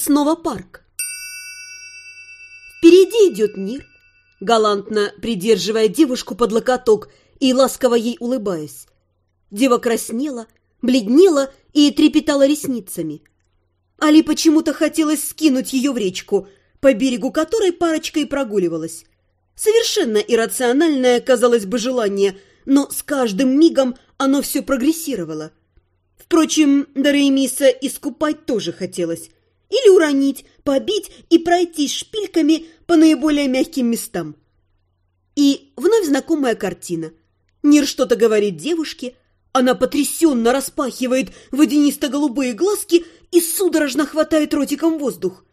снова парк. Впереди идет Нир, галантно придерживая девушку под локоток и ласково ей улыбаясь. Дева краснела, бледнела и трепетала ресницами. Али почему-то хотелось скинуть ее в речку, по берегу которой парочка и прогуливалась. Совершенно иррациональное, казалось бы, желание, но с каждым мигом оно все прогрессировало. Впрочем, Дареймиса искупать тоже хотелось. Или уронить, побить и пройтись шпильками по наиболее мягким местам. И вновь знакомая картина. Нир что-то говорит девушке, она потрясенно распахивает водянисто-голубые глазки и судорожно хватает ротиком воздух.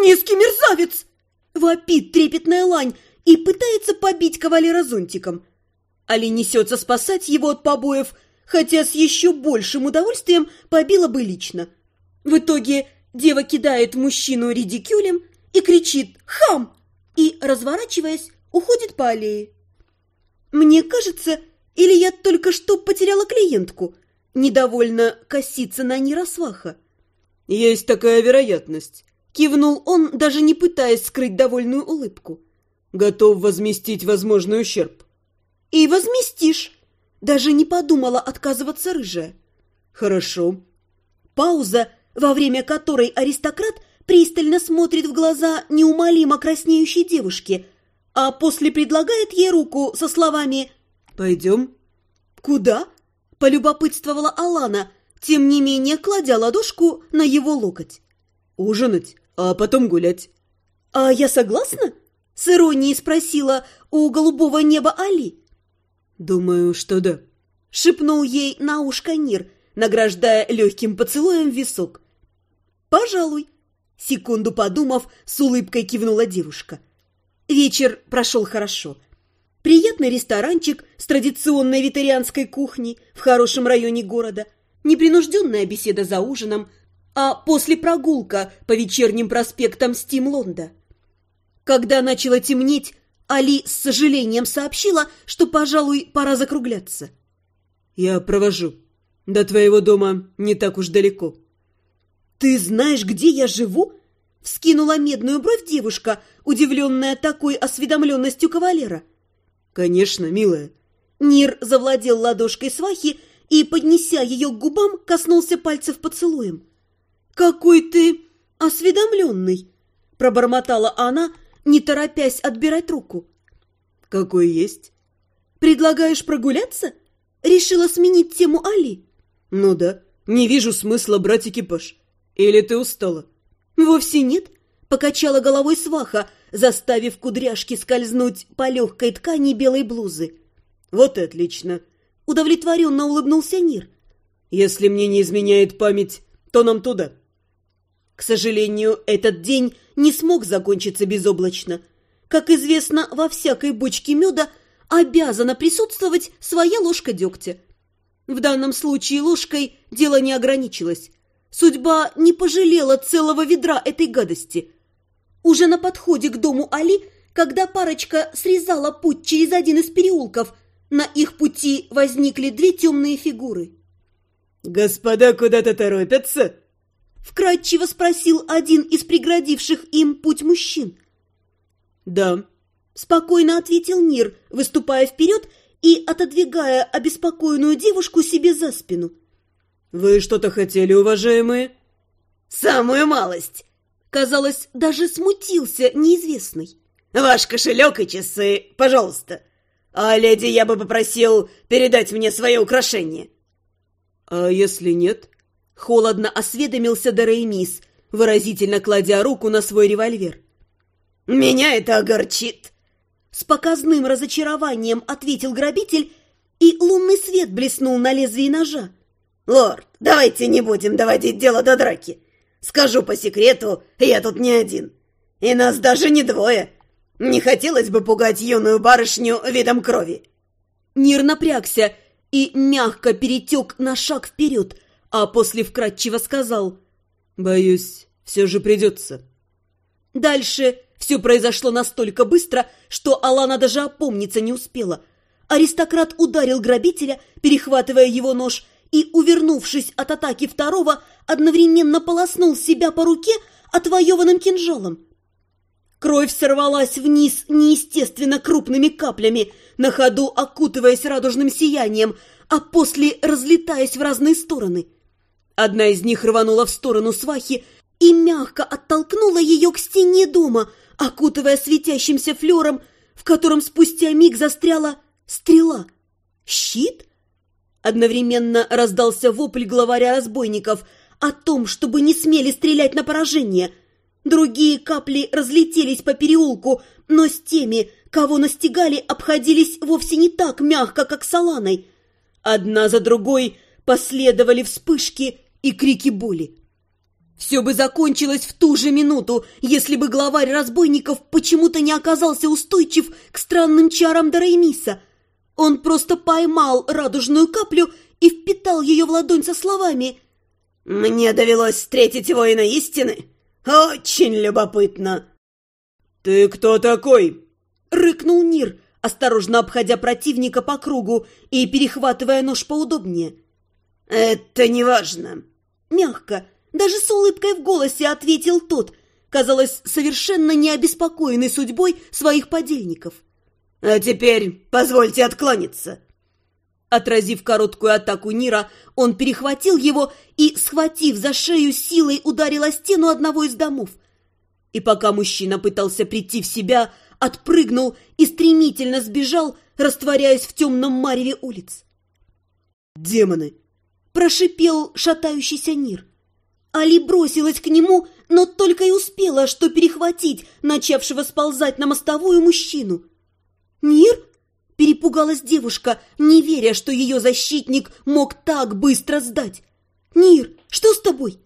«Низкий мерзавец!» — вопит трепетная лань и пытается побить кавалера зонтиком. Али несется спасать его от побоев, хотя с еще большим удовольствием побила бы лично. В итоге дева кидает мужчину редикюлем и кричит «Хам!» и, разворачиваясь, уходит по аллее. Мне кажется, или я только что потеряла клиентку, недовольно косится на Ниросваха. «Есть такая вероятность», — кивнул он, даже не пытаясь скрыть довольную улыбку. «Готов возместить возможный ущерб». «И возместишь!» Даже не подумала отказываться рыжая. «Хорошо». Пауза, во время которой аристократ пристально смотрит в глаза неумолимо краснеющей девушке, а после предлагает ей руку со словами «Пойдем». «Куда?» – полюбопытствовала Алана, тем не менее кладя ладошку на его локоть. «Ужинать, а потом гулять». «А я согласна?» – с иронией спросила у голубого неба Али. «Думаю, что да», — шепнул ей на ушко Нир, награждая легким поцелуем висок. «Пожалуй», — секунду подумав, с улыбкой кивнула девушка. Вечер прошел хорошо. Приятный ресторанчик с традиционной витарианской кухней в хорошем районе города, непринужденная беседа за ужином, а после прогулка по вечерним проспектам Стимлонда. Когда начало темнеть, Али с сожалением сообщила, что, пожалуй, пора закругляться. «Я провожу. До твоего дома не так уж далеко». «Ты знаешь, где я живу?» Вскинула медную бровь девушка, удивленная такой осведомленностью кавалера. «Конечно, милая». Нир завладел ладошкой свахи и, поднеся ее к губам, коснулся пальцев поцелуем. «Какой ты осведомленный!» Пробормотала она, не торопясь отбирать руку. «Какой есть?» «Предлагаешь прогуляться?» Решила сменить тему Али. «Ну да, не вижу смысла брать экипаж. Или ты устала?» «Вовсе нет», — покачала головой сваха, заставив кудряшки скользнуть по легкой ткани белой блузы. «Вот и отлично!» — удовлетворенно улыбнулся Нир. «Если мне не изменяет память, то нам туда». К сожалению, этот день не смог закончиться безоблачно. Как известно, во всякой бочке меда обязана присутствовать своя ложка дегтя. В данном случае ложкой дело не ограничилось. Судьба не пожалела целого ведра этой гадости. Уже на подходе к дому Али, когда парочка срезала путь через один из переулков, на их пути возникли две темные фигуры. «Господа куда-то торопятся?» Вкратчиво спросил один из преградивших им путь мужчин. «Да», — спокойно ответил Нир, выступая вперед и отодвигая обеспокоенную девушку себе за спину. «Вы что-то хотели, уважаемые?» «Самую малость!» Казалось, даже смутился неизвестный. «Ваш кошелек и часы, пожалуйста. А леди я бы попросил передать мне свое украшение». «А если нет?» Холодно осведомился Дореймис, выразительно кладя руку на свой револьвер. «Меня это огорчит!» С показным разочарованием ответил грабитель, и лунный свет блеснул на лезвии ножа. «Лорд, давайте не будем доводить дело до драки. Скажу по секрету, я тут не один. И нас даже не двое. Не хотелось бы пугать юную барышню видом крови». Нир напрягся и мягко перетек на шаг вперед, а после вкратчиво сказал «Боюсь, все же придется». Дальше все произошло настолько быстро, что Алана даже опомниться не успела. Аристократ ударил грабителя, перехватывая его нож, и, увернувшись от атаки второго, одновременно полоснул себя по руке отвоеванным кинжалом. Кровь сорвалась вниз неестественно крупными каплями, на ходу окутываясь радужным сиянием, а после разлетаясь в разные стороны. Одна из них рванула в сторону свахи и мягко оттолкнула ее к стене дома, окутывая светящимся флером, в котором спустя миг застряла стрела. «Щит?» Одновременно раздался вопль главаря разбойников о том, чтобы не смели стрелять на поражение. Другие капли разлетелись по переулку, но с теми, кого настигали, обходились вовсе не так мягко, как с Аланой. Одна за другой последовали вспышки и крики боли. Все бы закончилось в ту же минуту, если бы главарь разбойников почему-то не оказался устойчив к странным чарам Дараймиса – он просто поймал радужную каплю и впитал ее в ладонь со словами «Мне довелось встретить воина истины. Очень любопытно!» «Ты кто такой?» — рыкнул Нир, осторожно обходя противника по кругу и перехватывая нож поудобнее. «Это неважно!» Мягко, даже с улыбкой в голосе ответил тот, казалось, совершенно не обеспокоенный судьбой своих подельников. «А теперь позвольте откланяться!» Отразив короткую атаку Нира, он перехватил его и, схватив за шею, силой ударил о стену одного из домов. И пока мужчина пытался прийти в себя, отпрыгнул и стремительно сбежал, растворяясь в темном мареве улиц. «Демоны!» – прошипел шатающийся Нир. Али бросилась к нему, но только и успела, что перехватить начавшего сползать на мостовую мужчину – «Мир?» – перепугалась девушка, не веря, что ее защитник мог так быстро сдать. «Нир, что с тобой?»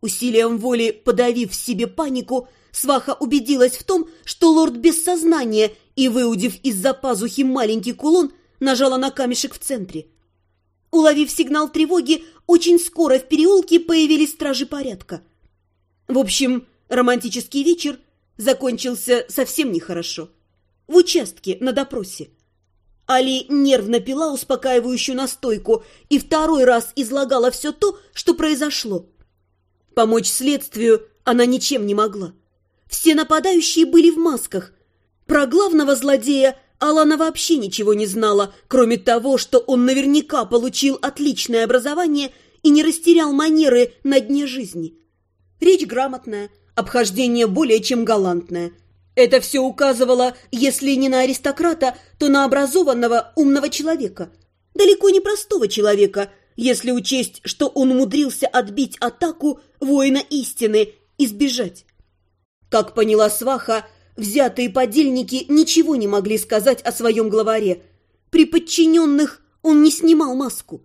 Усилием воли, подавив в себе панику, Сваха убедилась в том, что лорд без сознания и, выудив из-за пазухи маленький кулон, нажала на камешек в центре. Уловив сигнал тревоги, очень скоро в переулке появились стражи порядка. В общем, романтический вечер закончился совсем нехорошо в участке на допросе. Али нервно пила успокаивающую настойку и второй раз излагала все то, что произошло. Помочь следствию она ничем не могла. Все нападающие были в масках. Про главного злодея Алана вообще ничего не знала, кроме того, что он наверняка получил отличное образование и не растерял манеры на дне жизни. Речь грамотная, обхождение более чем галантное – это все указывало, если не на аристократа, то на образованного, умного человека. Далеко не простого человека, если учесть, что он умудрился отбить атаку воина истины и сбежать. Как поняла Сваха, взятые подельники ничего не могли сказать о своем главаре. При подчиненных он не снимал маску.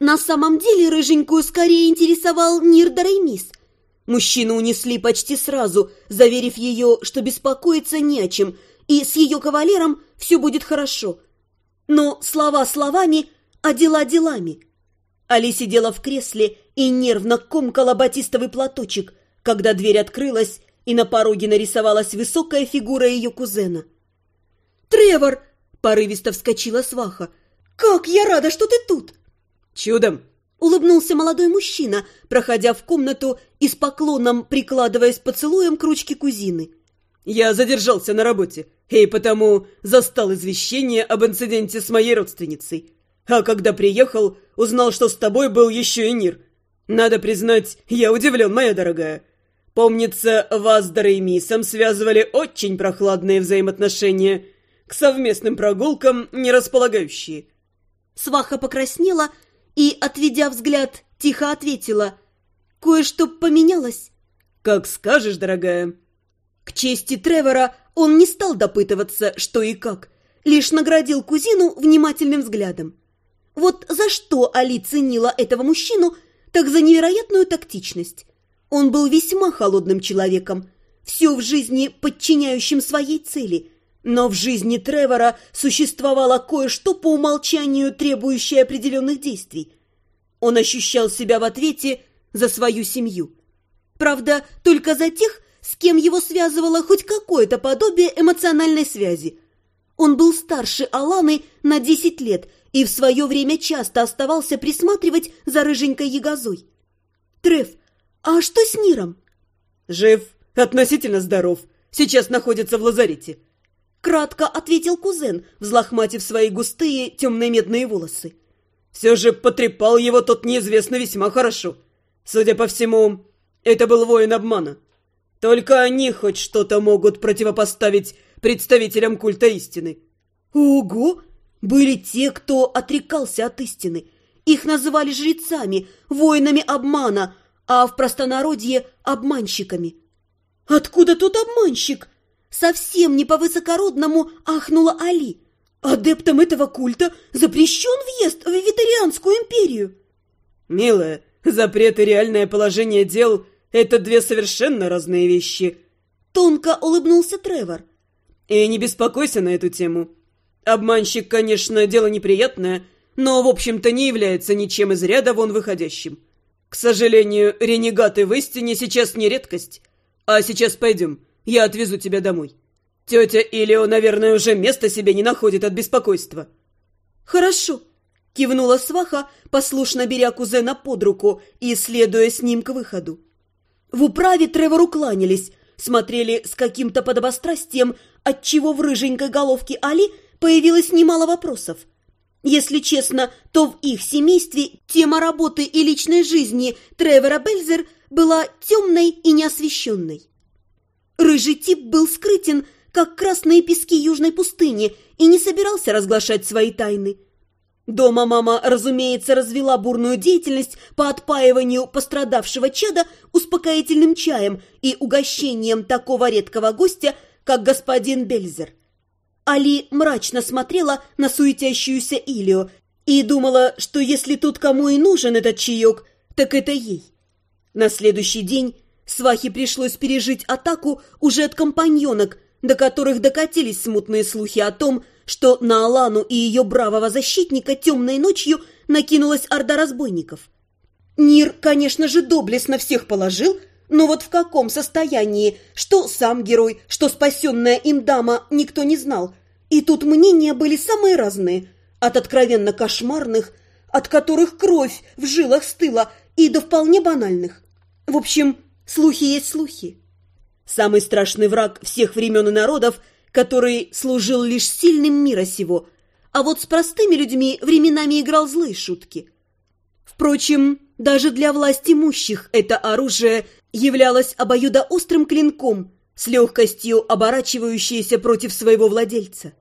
На самом деле рыженькую скорее интересовал Нир Дараймис – Мужчину унесли почти сразу, заверив ее, что беспокоиться не о чем, и с ее кавалером все будет хорошо. Но слова словами, а дела делами. Али сидела в кресле и нервно комкала батистовый платочек, когда дверь открылась, и на пороге нарисовалась высокая фигура ее кузена. «Тревор!» – порывисто вскочила сваха. «Как я рада, что ты тут!» «Чудом!» Улыбнулся молодой мужчина, проходя в комнату и с поклоном прикладываясь поцелуем к ручке кузины. «Я задержался на работе, и потому застал извещение об инциденте с моей родственницей. А когда приехал, узнал, что с тобой был еще и Нир. Надо признать, я удивлен, моя дорогая. Помнится, вас с Дареймисом связывали очень прохладные взаимоотношения, к совместным прогулкам не располагающие». Сваха покраснела и, отведя взгляд, тихо ответила. «Кое-что поменялось». «Как скажешь, дорогая». К чести Тревора он не стал допытываться, что и как, лишь наградил кузину внимательным взглядом. Вот за что Али ценила этого мужчину, так за невероятную тактичность. Он был весьма холодным человеком, все в жизни подчиняющим своей цели – но в жизни Тревора существовало кое-что по умолчанию, требующее определенных действий. Он ощущал себя в ответе за свою семью. Правда, только за тех, с кем его связывало хоть какое-то подобие эмоциональной связи. Он был старше Аланы на 10 лет и в свое время часто оставался присматривать за рыженькой ягозой. «Треф, а что с Ниром?» «Жив, относительно здоров, сейчас находится в лазарете», — кратко ответил кузен, взлохматив свои густые темно медные волосы. «Все же потрепал его тот неизвестно весьма хорошо. Судя по всему, это был воин обмана. Только они хоть что-то могут противопоставить представителям культа истины». «Ого! Были те, кто отрекался от истины. Их называли жрецами, воинами обмана, а в простонародье – обманщиками». «Откуда тут обманщик?» Совсем не по-высокородному ахнула Али. «Адептам этого культа запрещен въезд в Витарианскую империю». «Милая, запрет и реальное положение дел – это две совершенно разные вещи». Тонко улыбнулся Тревор. «И не беспокойся на эту тему. Обманщик, конечно, дело неприятное, но, в общем-то, не является ничем из ряда вон выходящим. К сожалению, ренегаты в истине сейчас не редкость. А сейчас пойдем, я отвезу тебя домой. Тетя Илио, наверное, уже места себе не находит от беспокойства». «Хорошо», — кивнула сваха, послушно беря кузена под руку и следуя с ним к выходу. В управе Тревору кланялись, смотрели с каким-то подобострастием, отчего в рыженькой головке Али появилось немало вопросов. Если честно, то в их семействе тема работы и личной жизни Тревора Бельзер была темной и неосвещенной. Рыжий тип был скрытен, как красные пески южной пустыни, и не собирался разглашать свои тайны. Дома мама, разумеется, развела бурную деятельность по отпаиванию пострадавшего чада успокоительным чаем и угощением такого редкого гостя, как господин Бельзер – Али мрачно смотрела на суетящуюся Илью и думала, что если тут кому и нужен этот чаек, так это ей. На следующий день свахе пришлось пережить атаку уже от компаньонок, до которых докатились смутные слухи о том, что на Алану и ее бравого защитника темной ночью накинулась орда разбойников. Нир, конечно же, доблестно всех положил, но вот в каком состоянии, что сам герой, что спасенная им дама, никто не знал. И тут мнения были самые разные, от откровенно кошмарных, от которых кровь в жилах стыла, и до вполне банальных. В общем, слухи есть слухи. Самый страшный враг всех времен и народов, который служил лишь сильным мира сего, а вот с простыми людьми временами играл злые шутки. Впрочем, даже для власть имущих это оружие являлась обоюдоострым клинком, с легкостью оборачивающееся против своего владельца.